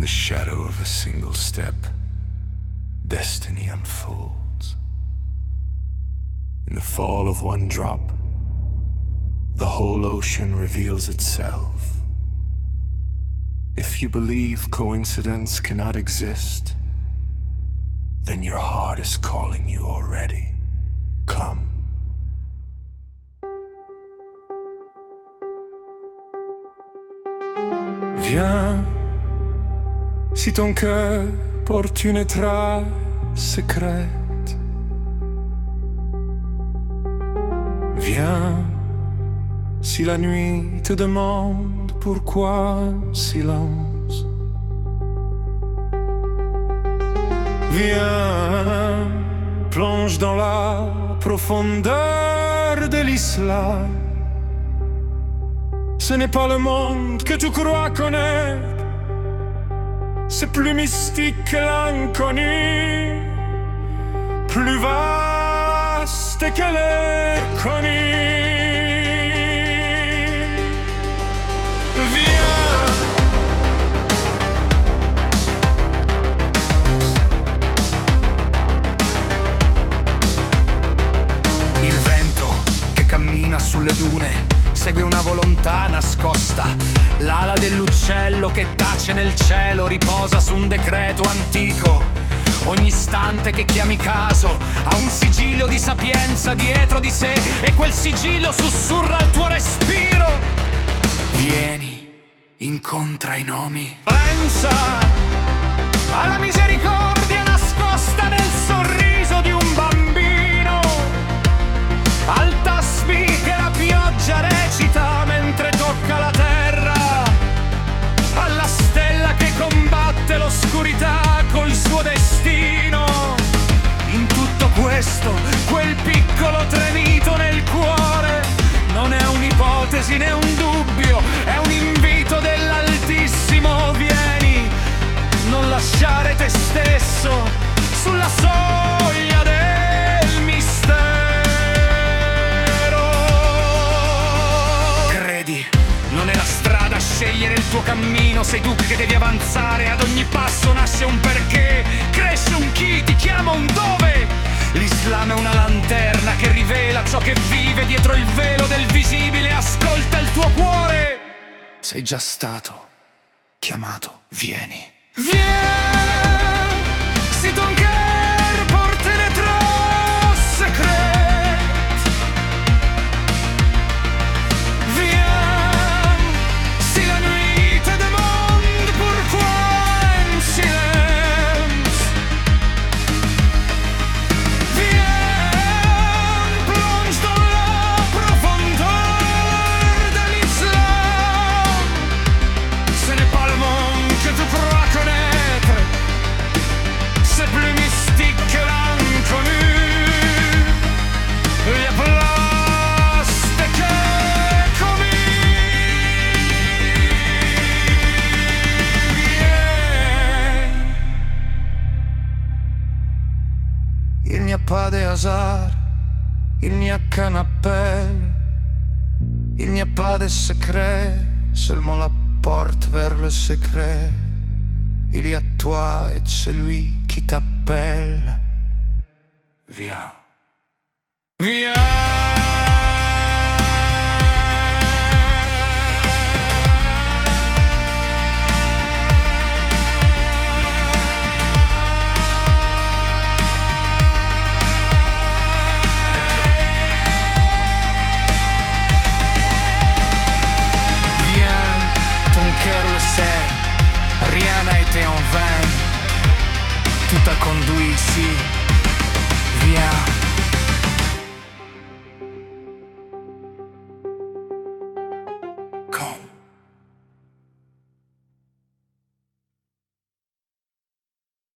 In the shadow of a single step, destiny unfolds. In the fall of one drop, the whole ocean reveals itself. If you believe coincidence cannot exist, then your heart is calling you already. Come. Viens, si ton cœur porte une trace secrète. Viens, si la nuit te demande pourquoi silence. Viens, plonge dans la profondeur de l'islam. Ce n'est pas le monde que tu crois connaître, c'est plus mystique que l'inconnu, plus vaste que l'inconnu. Viens. Il vento che cammina sulle dune segue una volontà nascosta. L'ala dell'uccello che tace nel cielo riposa su un decreto antico. Ogni istante che chiami caso ha un sigillo di sapienza dietro di sé e quel sigillo sussurra il tuo respiro. Vieni, incontra i nomi. Pensa alla misericordia cammino, sei tu che devi avanzare, ad ogni passo nasce un perché, cresce un chi, ti chiama un dove. L'Islam è una lanterna che rivela ciò che vive dietro il velo del visibile, ascolta il tuo cuore. Sei già stato chiamato, vieni. Viens, si ton n'y a pas de hasard, il n'y a qu'un appel, il n'y a pas de secret, seulement la porte vers le secret. Il y a toi et celui qui t'appelle. Viens. Viens, Tout a conduit ici. Viens. Come.